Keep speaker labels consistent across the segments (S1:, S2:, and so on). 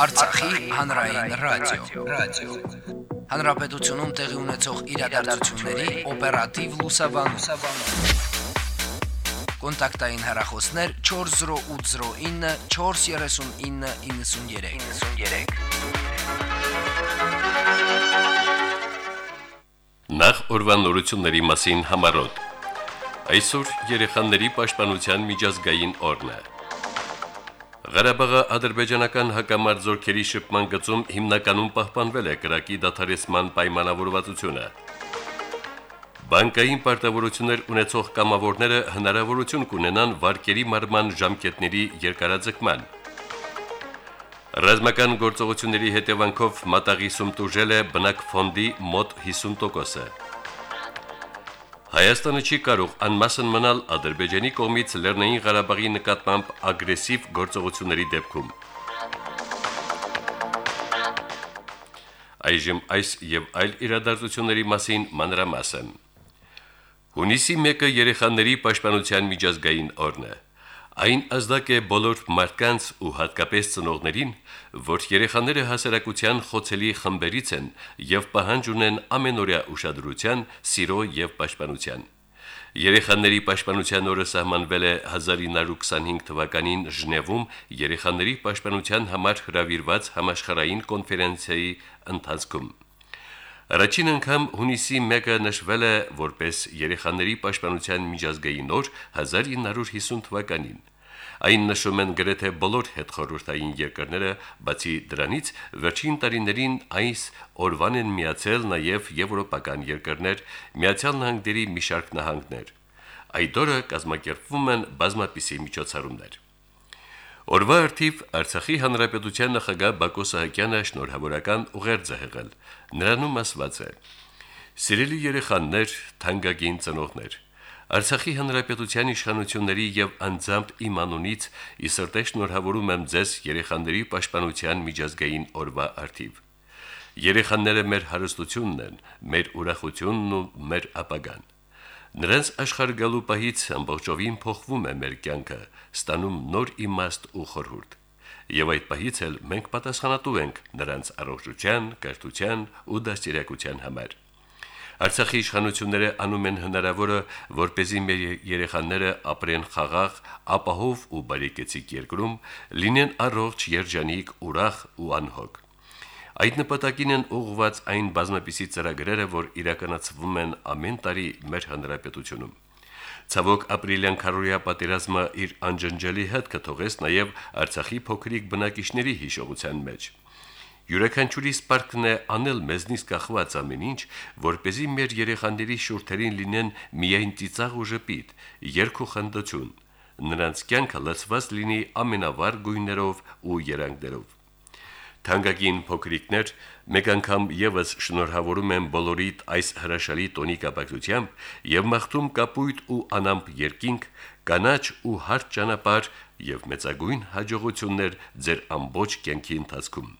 S1: Արցախի հանրային ռադիո, ռադիո։ Հանրապետությունում տեղի ունեցող իրադարձությունների օպերատիվ լուսաբանում։ Կոնտակտային հեռախոսներ 40809 43993։ 93։
S2: Նախ օրվան նորությունների մասին համարոտ։ Այսօր երեխաների պաշտպանության միջազգային օրն է։ Ղարաբաղի ադրբեջանական հակամարտ զորքերի շփման գծում հիմնականում պահպանվել է կրակի դադարեցման պայմանավորվածությունը։ Բանկային պարտավորություններ ունեցող կամավորները հնարավորություն կունենան վարկերի մարման ժամկետների երկարաձգման։ Ռազմական գործողությունների հետևանքով մատաղի սում տուժել է բնակ ֆոնդի մոտ 50%-ը։ Հայաստանը չի կարող անմասն մնալ Ադրբեջանի կողմից Լեռնային Ղարաբաղի նկատմամբ ագրեսիվ գործողությունների դեպքում։ Այժմ այս եւ այլ իրադարձությունների մասին մանրամասն։ Հունիսի 1-ը երեխաների պաշտպանության միջազգային օրն է։ Այն ազդակ է բոլոր մարդկանց ու հատկապես ծնողներին, որ երեխաները հասարակության խոցելի խմբերից են եւ պահանջ ունեն ամենօրյա ուշադրության, սիրո եւ պաշտպանության։ Երեխաների պաշտպանության օրը սահմանվել է 1925 թվականին Ժնևում երեխաների պաշտպանության համար հրավիրված համաշխարհային կոնֆերենցիայի ընթացքում։ Առաջին անգամ հունիսի 1-ը նշվել է որպես երեխաների պաշտպանության միջազգային օր 1950 թվականին։ Այն նշում են գրեթե բոլոր հետխորհրդային երկրները, բացի դրանից վերջին տարիներին այս օրվան են միացել նաև եվրոպական երկրներ, Միացյալ Նահանգների մի շարք նահանգներ։ Այդ օրը կազմակերպվում են բազմապիսի միջոցառումներ։ Օրվա արդիվ Արցախի հանրապետության նախագահ Բակո Սահակյանը շնորհավորական ուղերձ է հղել։ Նրանում ասված է. Սիրելի երեխաներ, թանկագին ծնողներ, Արցախի հանրապետության իշխանությունների եւ անձամբ իմ անունից իսրտե շնորհավորում եմ ձեզ երեխաների պաշտպանության միջազգային օրվա արդիվ։ Երեխաները մեր հարստությունն են, մեր ուրախությունն ու մեր ապագան։ Նրանց աշխարհ գալու պահից ամբողջովին փոխվում է մեր կյանքը, ստանում նոր իմաստ ու խորհուրդ եւ այդ պահից էլ մենք պատասխանատու ենք նրանց առողջության, կրթության ու դաստիարակության համար։ Արցախի իշխանությունները անում են հնարավորը, որ เป զի մեր երեխաները ապրեն խաղաղ, ապահով ու բարեկեցիկ երկրում, լինեն առողջ, երջանիկ, ուրախ ու անհոգ։ Այդ նպատակին են ուղղված այն բազմապիսի ծրագրերը, որ իրականացվում են ամեն տարի մեր հանրապետությունում։ Ցավոք ապրիլյան քարորիա պատերազմը իր անջնջելի հետ կթողեց նաև Արցախի փոքրիկ բնակիչների հիշողության մեջ։ Յուրաքանչյուրի սպարկն է անել մեզնից կախված ամեն ինչ, որ เป զի մեր երեխաների շուրթերին լինեն միայն ծիծաղ ու ժպիտ, երկ ու խնդություն, նրանց կյանքը լցված լինի ամենավառ գույներով ու երանգներով։ Թանկագին փոքրիկներ մեկ անգամ եւս շնորհավորում եմ բոլորիդ այս հրաշալի տոնի կապակցությամբ եւ մաղթում կապույտ ու անամպ երկինք, կանաչ ու հարթ ճանապարհ եւ մեծագույն հաջողություններ ձեր ամբողջ կյանքի ընթացքում։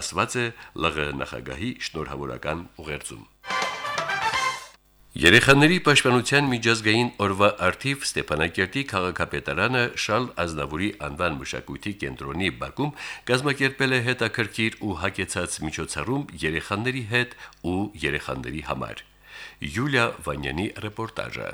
S2: Ասված է ԼՂ նախագահի շնորհավորական ուղերձում։ Երեխաների պաշտպանության միջազգային օրվա արդիվ Ստեփանակերտի քաղաքապետարանը Շալ Ազնավուրի անվան մշակույթի կենտրոնի Բաքում կազմակերպել է հետաքրքիր ու հագեցած միջոցառում երեխաների հետ ու երեխաների համար։ Յուլիա Վանյանի ռեպորտաժը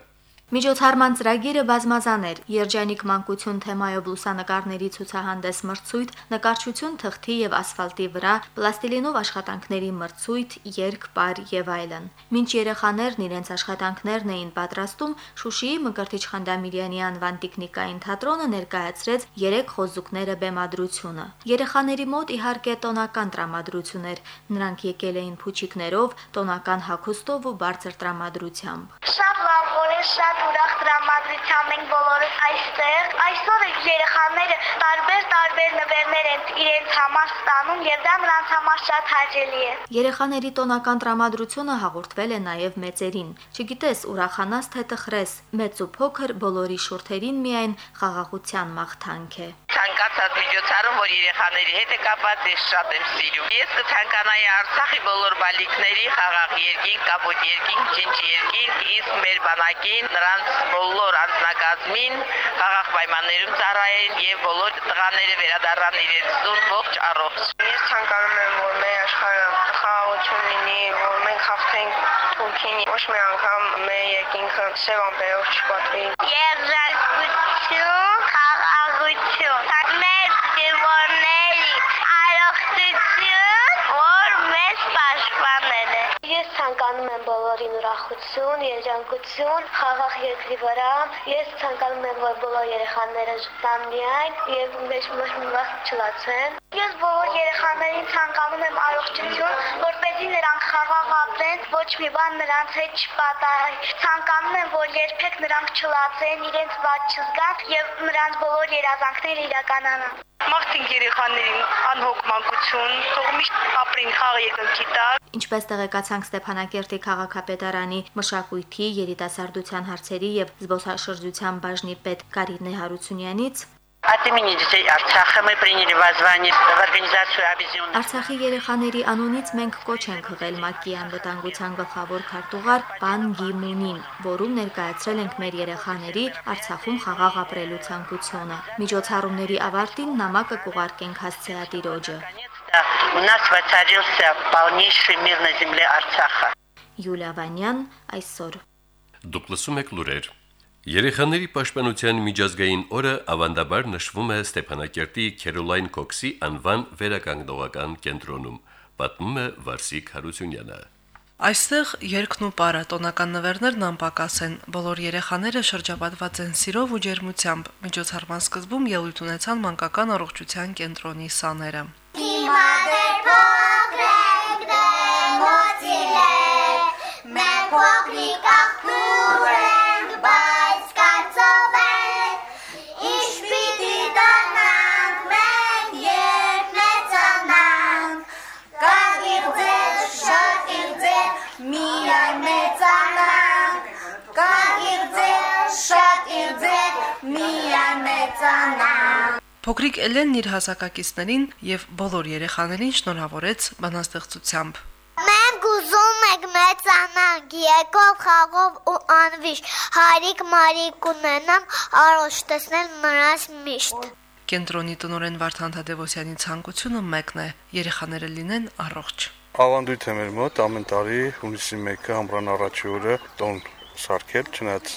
S3: Միջոցառման ծրագիրը բազմազան էր՝ երջանիկ մանկություն թեմայով լուսանկարների ցուցահանդես մրցույթ, նկարչություն թղթի եւ ասֆալտի վրա, պլաստիլինով աշխատանքների մրցույթ, երգ, պար եւ այլն։ Մինչ երեխաներն իրենց աշխատանքներն էին պատրաստում, Շուշիի Մկրտիչ Խանդամիրյանի անվան տեխնիկային թատրոնը ներկայացրեց 3 խոզուկները բեմադրությունը։ Երեխաների մոտ իհարկե տոնական տրամադրություն էր։ Նրանք եկել էին փուչիկներով, տոնական հագուստով ու բարձր տրամադրությամբ։
S4: Շատ լավ, շատ ուրախ տրամադրությամբ ենք բոլորս այստեղ։ Այսօր երեխաները տարբեր-տարբեր նվերներ են իրենց համար ստանում եւ դա նրանց համար շատ հաճելի է։
S3: Երեխաների տոնական տրամադրությունը հաղորդվել է նաեւ մեծերին։ Չգիտես, ուրախանաս թե տխրես, մեծ ու փոքր բոլորի շուրթերին միայն խաղաղության մաղթանք է։
S5: Ցանկացած միջոցառում, որ երեխաների հետ է կապված, ես շատ եմ սիրում։ Ես կցանկանայի Արցախի բոլոր բալիկների խաղաղ երկինք, կապոտ երկինք, ջինջ երկինք, իսկ մեր բանակին, նրանց բոլոր անձնակազմին խաղաղ պայմաններում ծառայեն եւ բոլոր տղաները վերադառնան իրենց տուն ողջ առողջ։
S6: Ես ցանկանում եմ, որ մեր աշխարհը խաղաղություն լինի, որ մենք հաղթենք Թուրքին, ոչ մի անգամ մեր երկինքը սև ամպերով չպատվի։
S4: Երջանկություն, խաղաղություն, մեր դիվորների առողջություն, որ մեզ պաշտպանել է։
S7: Ես ցանկանում եմ բոլորին ուրախություն, երջանկություն, խաղաղ երկրի վրա։ Ես ցանկանում եմ, որ բոլոր երեխաները զտան միայն եւ մի վաղ չլացեն։
S4: Ես բոլոր երեխաներին ցանկանում եմ առողջություն, որպեսզի նրանք խաղաղ ապրեն, ոչ մի բան նրանց հետ չպատահի։ Ցանկանում եմ, որ երբեք նրանք չլացեն, իրենց ված չզգան եւ նրանց բոլոր երազանքները իրականանան։
S6: Մաղթենք երեխաներին անհոգ մանկություն, թող միշտ ապրեն խաղ երկնքի տակ։
S3: Ինչպես տեղեկացանք Ստեփանակերտի քաղաքապետարանի մշակույթի, երիտասարդության հարցերի եւ զբոսաշրջության բաժնի պետ Կարինե Հարությունյանից,
S5: От имени детей Арцаха мы приняли воззвание в организацию объединенных
S3: Արցախի երեխաների անունից մենք կոչ ենք հղել ՄԱԿ-ի անվտանգության գլխավոր քարտուղար Պան Գիմունին, որում ներկայացրել ենք մեր երեխաների Արցախում խաղաղ ապրելու ցանկությունը։ Միջոցառումների ավարտին նամակը կուղարկենք հասցեատիրոջը։
S5: У нас воцарился полнейший мир на земле Арцаха.
S3: Յուլիա Վանյան այսօր
S2: Դուք լսում եք լուրեր։ Երեխաների պաշտպանության միջազգային օրը ավանդաբար նշվում է Ստեփանակերտի Քերոլայն Կոքսի անվան վերականգնողական կենտրոնում, պատմում է Վարսիկ Հարությունյանը։
S8: Այստեղ երկն ու պարատոնական նվերներն անպակաս են։ Բոլոր երեխաները շրջապատված են սիրով ու ջերմությամբ։ Միջոցառման սկզբում ելույթ ունեցան մանկական առողջության կենտրոնի սաները։
S4: Հիմա դեր փոքրեք դեր մոտիլեք, մեր փոքրիկ աղբյուր
S8: Փոքրիկ Էլենն իր հասակակիցներին եւ բոլոր երեխաներին շնորհավորեց բանաստեղծությամբ։
S4: Մենք ուզում ենք մեծանանք, եկով խաղով ու անվիշ, հարիկ մարիկ ունենամ, առողջ տեսնել նրանց միշտ։
S8: Կենտրոնի տնօրեն Վարդան Թադևոսյանի ցանկությունը մեկն է՝ երեխաները լինեն առողջ։
S9: Ավանդույթ է մեր մոտ ամեն տարի հունիսի 1-ը ամռան առաջի օրը տոն սարքել, չնայած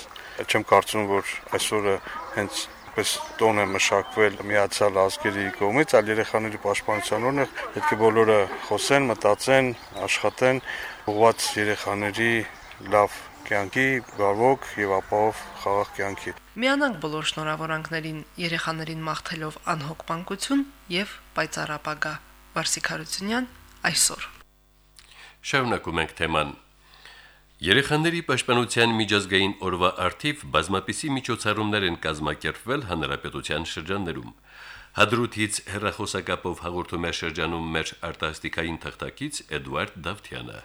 S9: չեմ կարծում, որ այսօրը հենց պես տոն է մշակվել միացյալ ազգերի կողմից, այլ երեխաների պաշտպանության օրն է, պետք է բոլորը խոսեն, մտածեն, աշխատեն, ուղղված երեխաների լավ կյանքի, բարվոք եւ ապահով խաղաղ կյանքի։
S8: Միանանք բոլոր շնորհավորանքներին երեխաներին մաղթելով անհոգ մանկություն եւ պայծառապագա։ Վարսիկ Հարությունյան այսօր
S2: Շարունակում ենք թեման։ Երեխաների պաշտպանության միջազգային օրվա արդիվ բազմապիսի միջոցառումներ են կազմակերպվել հանրապետության շրջաններում։ Հադրութից հերրախոսակապով հաղորդում է շրջանում մեր արտասթիկային թղթակից Էդվարդ Դավթյանը։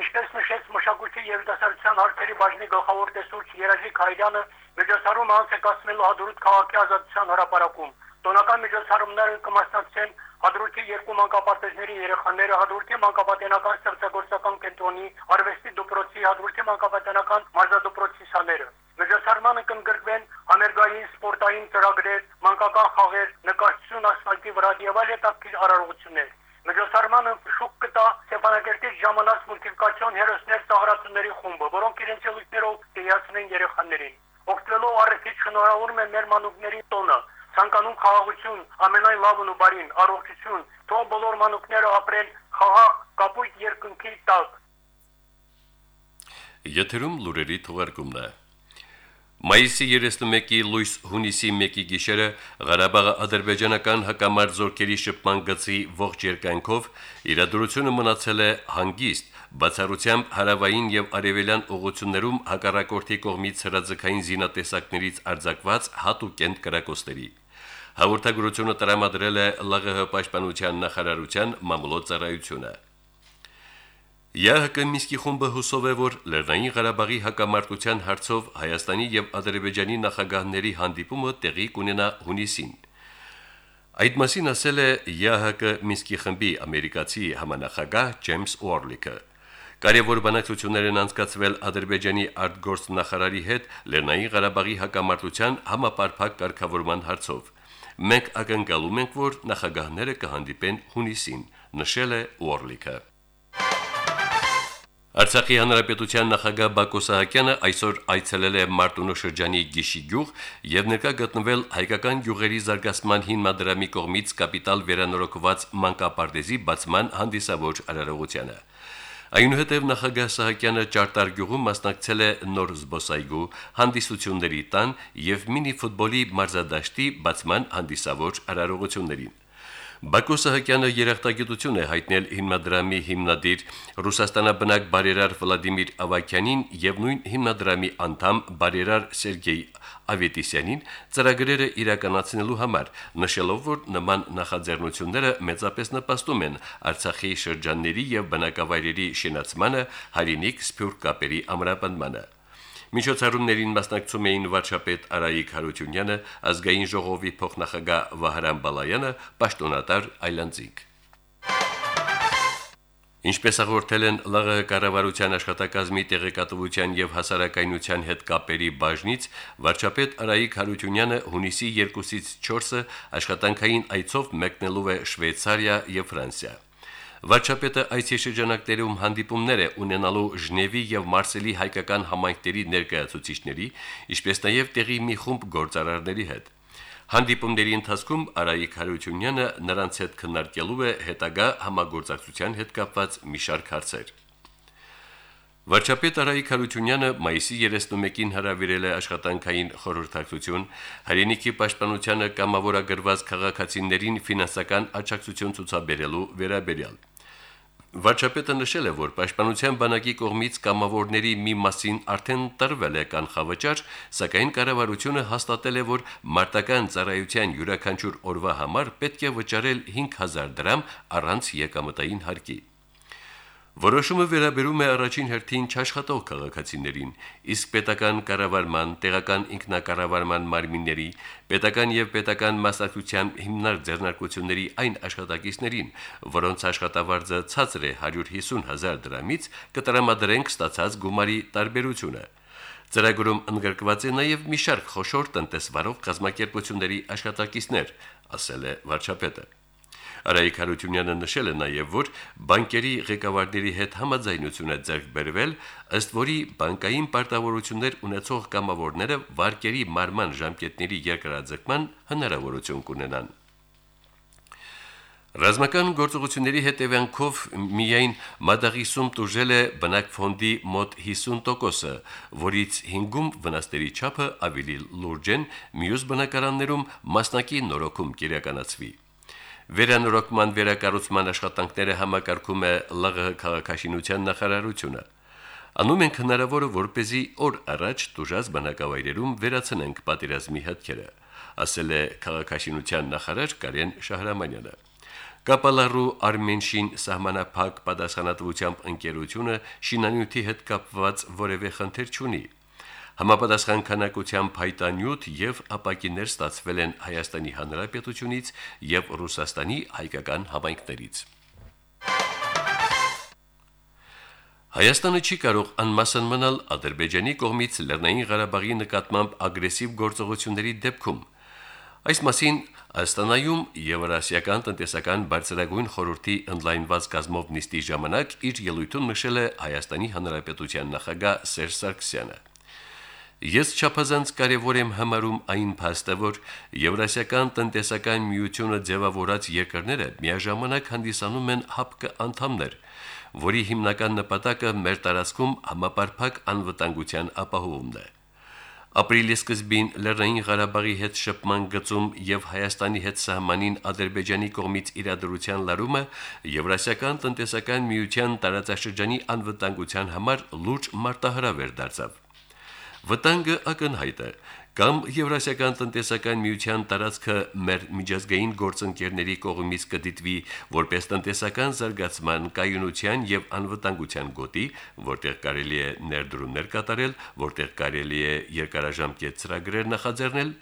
S10: Ինչպես նշեց մշակույթի եւ դասարության հարցերի բաժնի գլխավոր տեսուչ Երաժիկ Հայրյանը, միջոցառումը անց է կազմելու Հադրութ քաղաքի ազատության հրապարակում։ Տոնական միջոցառումները կմասնակցեն Հադրութի երկու մանկապարտեզների երեխաները, Հադրութի մանկապատենական ստեղծագործական կենտրոնի, Արվեստի դպրոցի, Հադրութի մանկապատենական մարզադպրոցի սաները։ Միջոցառմանը կընդգրկվեն համերգային սպորտային ծրագրեր, մանկական խաղեր, նկարչություն ասֆալտի վրա եւ այլ հետաքրքիր արարողություններ։ Միջոցառմանը շուկ կտա Ստեփանակերտից ժամանած մուլտիպլիկացիոն հերոսներ ծաղրացումների խումբը, որոնք իրենց ելույթներով կհիացնեն երեխաներին։ Օգտվելով առիթից շնորհավորում են մեր մանուկների տոնը, ցանկանում խաղաղություն, ամենայն լավն ու բարին, առողջություն, թող բոլոր մանուկները ապրեն խաղաղ, կապույտ երկնքի տակ։
S2: Եթերում լուրերի թողարկումն է։ Մայիսի 31-ի լույս հունիսի 1-ի գիշերը Ղարաբաղի ադրբեջանական հակամարտ զորքերի շփման գծի ողջ երկայնքով իրադրությունը մնացել է հանգիստ, բացառությամբ հարավային եւ արևելյան ուղություններում հակառակորդի կողմից հրաձգային զինատեսակներից արձակված հատուկենտ կրակոցների։ Հաղորդագրությունը տրամադրել է ԼՂՀ պաշտպանության նախարարության մամուլոցարայությունը։ ԵՀԿ Միսկի խումբը հուսով է, որ Լեռնային Ղարաբաղի հակամարտության հարցով Հայաստանի եւ Ադրբեջանի նախագահների հանդիպումը տեղի կունենա հունիսին։ Այդ մասին ասել է ԵՀԿ Մինսկի խմբի ամերիկացի համանախագահ Ջեյմս Ուորլիկը։ Կարևոր բանակցություններ են անցկացվել Ադրբեջանի արտգործնախարարի հետ Լեռնային Ղարաբաղի հակամարտության համապարփակ կարգավորման հարցով։ Մենք ակնկալում ենք, որ նախագահները կհանդիպեն հունիսին, նշել է Ուորլիկը։ Արցախի հանրապետության նախագահ Բակո Սահակյանը այսօր այցելել է Մարտունու շրջանի Գիշի գյուղ եւ ներկա գտնվել հայկական գյուղերի զարգացման հիմնադրամի կողմից կապիտալ վերանորոգված մանկապարտեզի բացման հանդիսավոր արարողությանը։ Այնուհետև նախագահ Սահակյանը Ճարտար գյուղում մասնակցել է նոր զբոսայգու հանդիսությունների տան եւ մինի ֆուտբոլի մարզադաշտի բացման հանդիսավոր արարողություններին։ Բակո Սահակյանը երախտագիտություն է հայտնել հիմնադրամի հիմնադիր Ռուսաստանաբնակ բարերար Վլադիմիր Ավակյանին եւ նույն հիմնադրամի անդամ բարերար Սերգեյ Ավետիսյանին ծրագրերը իրականացնելու համար, նշելով, որ նման նախաձեռնությունները մեծապես նպաստում են Արցախի շրջանների եւ բնակավայրերի շինացմանը, հայրենիք սփյուռք կապերի ամրապնդմանը։ Միջոցառումներին մասնակցում էին վարչապետ Արայիկ Հարությունյանը, ազգային ժողովի փոխնախագահ Վահրամ Բալայանը, պաշտոնատար Այլանդզիկ։ Ինչպես հաղորդել են ԼՂՀ կառավարության աշխատակազմի տեղեկատվության եւ հասարակայնության հետ կապերի բաժնից, վարչապետ Արայիկ Հարությունյանը հունիսի 2-ից 4-ը աշխատանքային այցով մեկնելու է Շվեյցարիա եւ Ֆրանսիա։ Վարչապետը այցի շրջանակներում հանդիպումներ է ունենալու Ժնևի եւ Մարսելի հայկական համայնքների ներկայացուցիչների, ինչպես նաեւ տեղի մի խումբ գործարարների հետ։ Հանդիպումների ընթացքում Արայիկ Հարությունյանը նրանց հետ քննարկելու է հետագա համագործակցության հետ կապված մի շարք հարցեր։ Վարչապետ Արայիկ Հարությունյանը մայիսի 31-ին հրավիրել է աշխատանքային խորհրդակցություն հայրենիքի պաշտպանությանը կամավորագրված քաղաքացիներին ֆինանսական աջակցություն ցուցաբերելու վերաբերյալ։ Վարչապետը նշել է, որ Պաշտպանության բանակի կողմից կամավորների մի մասին արդեն տրվել է կանխավճար, սակայն կառավարությունը հաստատել է, որ մարտական ծառայության յուրաքանչյուր օրվա համար պետք է վճարել 5000 դրամ առանց եկամտային հարկի։ Որոշումը վերաբերում է առաջին հերթին չաշխատող քաղաքացիներին, իսկ պետական կառավարման, տեղական ինքնակառավարման մարմինների, պետական եւ պետական մասնակցության հիմնարկ ձեռնարկությունների այն աշխատակիցներին, որոնց աշխատավարձը ցածր է 150 հազար դրամից, կտրամադրենք ստացած գումարի տարբերությունը։ Ծրագրում ընդգրկված է նաև մի շարք խոշոր տնտեսվարող կազմակերպությունների աշխատակիցներ, ասել է վարչապետը։ Արայիկ Հարությունյանը նշել է նաև, որ բանկերի ղեկավարների հետ համաձայնություն է ձեռք բերվել, ըստ որի բանկային պարտավորություններ ունեցող կամավորները վարկերի մարման ժամկետների երկրաձգման հնարավորություն կունենան։ Ռազմական գործողությունների հետևանքով միայն մադաղիսում տուժել է բնակ ֆոնդի մոտ 50%-ը, որից 5-ում վնասների չափը ավելի լուրջ են, մյուս բնակարաններում մասնակի նորոգում կիրականացվի։ Վերանորոգման վերակառուցման աշխատանքները համակարգում է ԼՂՀ քաղաքաշինության նախարարությունը։ Անում ենք հնարավորը, որ เป զի օր առաջ դժուժած բնակավայրերում վերացնենք պատերազմի հետքերը, ասել է քաղաքաշինության նախարար Կարեն Շահրամանյանը։ Կապալարու Արմենշին սահմանափակ պատասխանատվությամբ ընկերությունը շինանյութի հետ կապված որևէ խնդիր չունի։ Համապատասխան քանակության փայտանյութ եւ ապակիներ ստացվել են Հայաստանի Հանրապետությունից եւ Ռուսաստանի հայկական համայնքներից։ Հայաստանը չի կարող անմասն մնալ Ադրբեջանի կողմից Լեռնային Ղարաբաղի նկատմամբ ագրեսիվ գործողությունների դեպքում։ Այս մասին Աստանայում Եվրասիական տնտեսական բարձրագույն խորհրդի ընդլայնված գազմով նիստի ժամանակ իր ելույթում նշել է Հայաստանի Հանրապետության նախագահ Սերժ Սարգսյանը։ Ես չափազանց կարևոր եմ համարում այն փաստը, որ Եվրասիական տնտեսական միությունը ձևավորած երկրները միաժամանակ հանդիսանում են ՀԱՊԿ անդամներ, որի հիմնական նպատակը մեր տարածքում համապարփակ անվտանգության ապահովումն է։ Ապրիլի սկզբին Լեռնային Ղարաբաղի հետ շփման գծում եւ Հայաստանի հետ սահմանին Ադրբեջանի կողմից իրադրության լարումը Եվրասիական տնտեսական միության տարածաշրջանի անվտանգության համար լուրջ մարտահրավեր դարձավ։ Վտանգը ակնհայտ է, կամ Եվրասիական տնտեսական միության տարածքը մեր միջազգային գործընկերների կողմից կդիտվի որպես տնտեսական զարգացման, կայունության եւ անվտանգության գոտի, որտեղ կարելի է ներդրումներ կատարել, որտեղ կարելի է երկարաժամկետ ծրագրեր նախաձեռնել,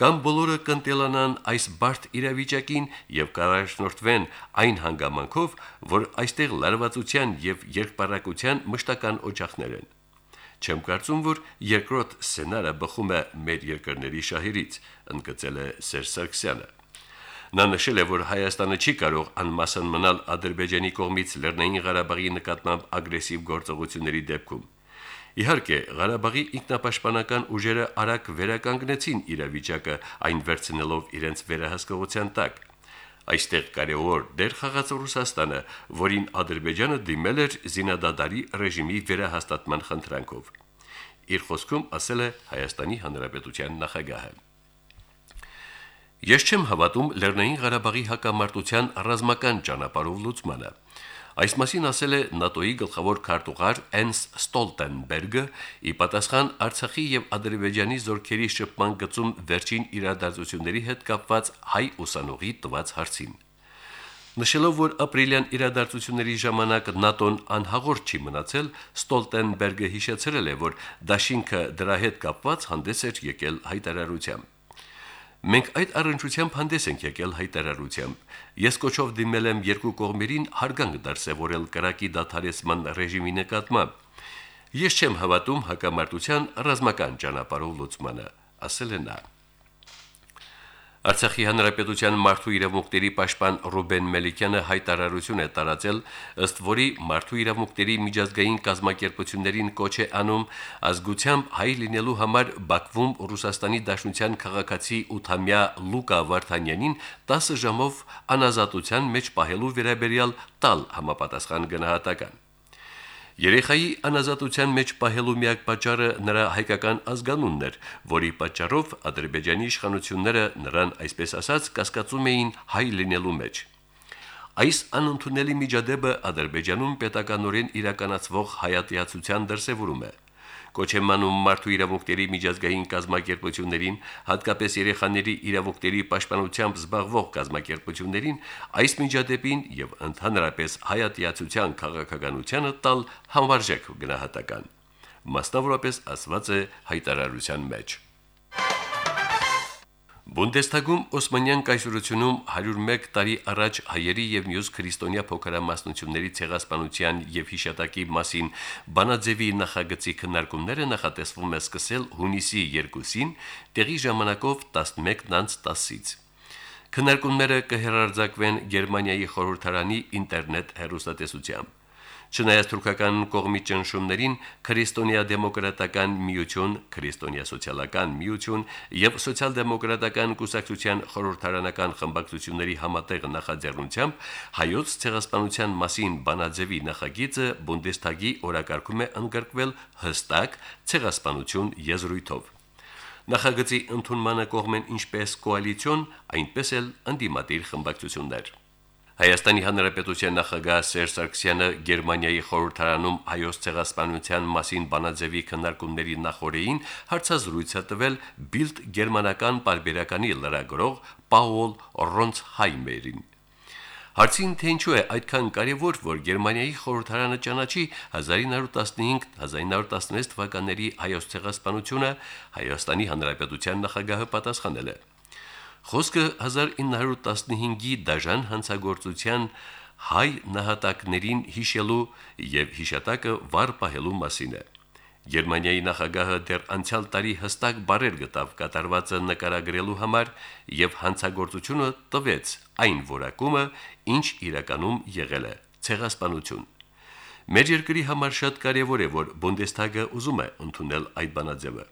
S2: կամ բոլորը կընտելանան այս բարդ իրավիճակին եւ կարաշնորթվեն այն հանգամանքով, որ այստեղ լարվածության եւ երկպարակության մշտական օջախներ են։ Չեմ կարծում, որ երկրորդ սցենարը բխում է մեր երկրների շահերից, ընդգծել է Սերժ Սարգսյանը։ Նա նշել է, որ Հայաստանը չի կարող անմասն մնալ Ադրբեջանի կողմից Լեռնային Ղարաբաղի նկատմամբ ագրեսիվ գործողությունների դեպքում։ Իհարկե, Ղարաբաղի ինքնապաշտպանական ուժերը արագ վերականգնեցին իրավիճակը, այն վերցնելով իրենց վերահսկողության տակ։ Այստեղ կարևոր դեր խաղաց Ռուսաստանը, որին Ադրբեջանը դիմել էր զինադադարի ռեժիմի վերահաստատման խնդրանքով։ Իր խոսքում ասել է Հայաստանի Հանրապետության նախագահը։ Ես չեմ հավատում Լեռնային Ղարաբաղի հակամարտության ռազմական ճանապարհով լուծմանը։ Այս մասին ասել է ՆԱՏՕ-ի գլխավոր քարտուղար Էնս Ստոլտենբերգը՝ ի պատասխան Արցախի եւ Ադրբեջանի զորքերի շփման գծում վերջին իրադարձությունների հետ կապված հայ ուսանողի տված հարցին։ Նշելով, որ ապրիլյան իրադարձությունների ժամանակ ՆԱՏՕ-ն անհաղորդ չի մնացել, Ստոլտենբերգը հիշեցրել է, որ դաշինքը դրա հետ կապված հանդես էր եկել հայտարարությամբ։ Մենք այդ առընչությամբ հանդես ենք եկել հայտարարությամբ։ Ես կոչով դիմել եմ երկու կողմերին հարգանք դրսևորել կրակի դադարեցման ռեժիմի նկատմամբ։ Ես չեմ հավատում հակամարտության ռազմական ճանապարհով լուծմանը, ասել է նա. Արցախի հանրապետության մարդու իրավունքների պաշտպան Ռուբեն Մելիքյանը հայտարարություն է տարածել, ըստ որի մարդու իրավունքների միջազգային կազմակերպություններին կոչ է անում ազգությամբ հայ լինելու համար Բաքվում Ռուսաստանի Դաշնության քաղաքացի 8-ամյա Լուկա Վարդանյանին 10 ժամով անազատության մեջ պահելու վերաբերյալ տալ համապատասխան գնահատական։ Երեխայի անազատության մեջ պահելու միակ պատճառը նրա հայկական ազգանունն էր, որի պատճառով Ադրբեջանի իշխանությունները նրան, այսպես ասած, կասկածում էին հայ լինելու մեջ։ Այս անընդունելի միջադեպը Ադրբեջանում պետականորեն իրականացվող հայատյացության դրսևորում է։ Կոչ եմ անում մարդու իրավունքների միջազգային կազմակերպություններին, հատկապես երեխաների իրավունքների պաշտպանությամբ զբաղվող կազմակերպություններին այս միջադեպին եւ ընդհանրապես հայատյացության քաղաքականությանը տալ համարժեք գնահատական։ Մասնավորապես ասված է հայտարարության մեջ։ Բունդեստագում Օսմանյան կայսրությունում 101 տարի առաջ հայերի եւ մյուս քրիստոնյա փոքրամասնությունների ցեղասպանության եւ հիշատակի մասին բանաձևի նախագծի քննարկումները նախատեսվում է սկսել հունիսի 2-ին, տեղի ժամանակով 11:10-ից։ Քննարկումները կհերարձակվեն Գերմանիայի խորհրդարանի ինտերնետ հեռուստատեսությամբ։ Չնայած թուրքական կողմի ճնշումներին, քրիստոնյա դեմոկրատական միություն, քրիստոնյա սոցիալական միություն եւ սոցիալ-դեմոկրատական կուսակցության խորհրդարանական խմբակցությունների համատեղ նախաձեռնությամբ հայոց ցեղասպանության մասին բանաձևի նախագիծը Բունդեստագի օրակարգում է ընդգրկվել հստակ ցեղասպանություն եզրույթով։ Նախագծի ընդունմանը կողմեն ինչպես կոալիցիոն, այնպես էլ ընդդիմադիր խմբակցություններ։ Հայաստանի Հանրապետության նախագահ Սերժ Սարգսյանը Գերմանիայի խորհրդարանում հայոց ցեղասպանության մասին բանաձևի քննարկումների նախորդին հարցազրույց է տվել Bild գերմանական պարբերականի լրագրող Պաուլ Ռոնցհայմերին։ Հարցին թե ինչու է այդքան կարևոր, որ Գերմանիայի խորհրդարանը ճանաչի 1915-1916 թվականների հայոց ցեղասպանությունը, Հայաստանի Հանրապետության նախագահը պատասխանել է. Խոսքը 1915-ի դաժան հանցագործության հայ նահատակներին հիշելու եւ հիշատակը վառ պահելու մասին է։ Գերմանիայի նախագահը դեռ անցյալ տարի հստակ բարեր գտավ կատարվածը նկարագրելու համար եւ հանցագործությունը տվեց այն որակումը, ինչ իրականում եղել է՝ ցեղասպանություն։ Մեր երկրի համար շատ կարևոր է, որ Բունդեստագը ուզում է ընդունել այդ բանաձևը,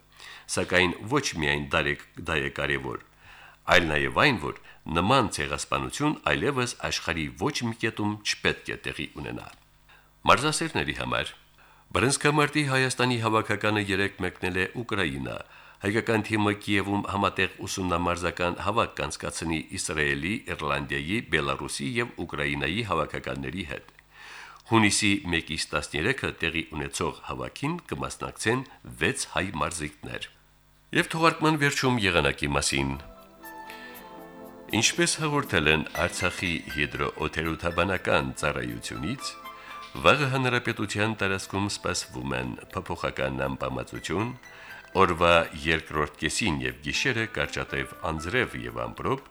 S2: սակայն ոչ միայն դա է կարևոր, այլ նաև այն, որ նման ցեղասպանություն այլևս աշխարի ոչ մի կետում չպետք է տեղի ունենա։ Մարզասերների համար. Բրենսկամարտի Հայաստանի հավաքականը 3 մեկնել է Ուկրաինա։ Հայկական թիմը Կիևում համատեղ ուսումնամարզական հավաք կանցկացնի Իսրայելի, Իռլանդիայի, Բելարուսի եւ Ուկրաինայի հավաքականների հետ։ Հունիսի 1-ից 13-ը տեղի ունեցող հավաքին կմասնակցեն 6 հայ մարզիկներ։ Եվ թողարկման վերջում եղանակի մասին Ինչպես հաղորդել են Արցախի հիդրոօթերոթաբանական ծառայությունից, վաղը հանրապետության տարածքում սպասվում են փոփոխական անբավարարություն, Օրվա երկրորդ կեսին եւ գիշերը կարճատև անձրև եւ ամպրոպ,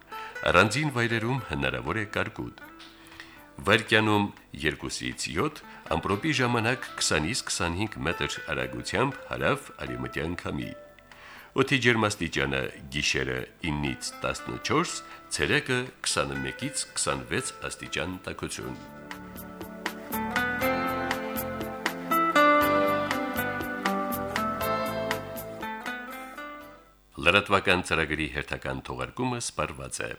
S2: առանձին վայրերում հնարավոր է կարկուտ։ Վարկյանում 2-ից 7, ամպրոպի ժամանակ 20-ից 25 մետր արագությամբ հարավ արևմտյան քամի։ Օդի ջերմաստիճանը գիշերը 9-ից 14, ցերեկը 21-ից 26 աստիճան տաքություն։ Լրատվական ծրագրի հերթական թողարկումը սպարված է։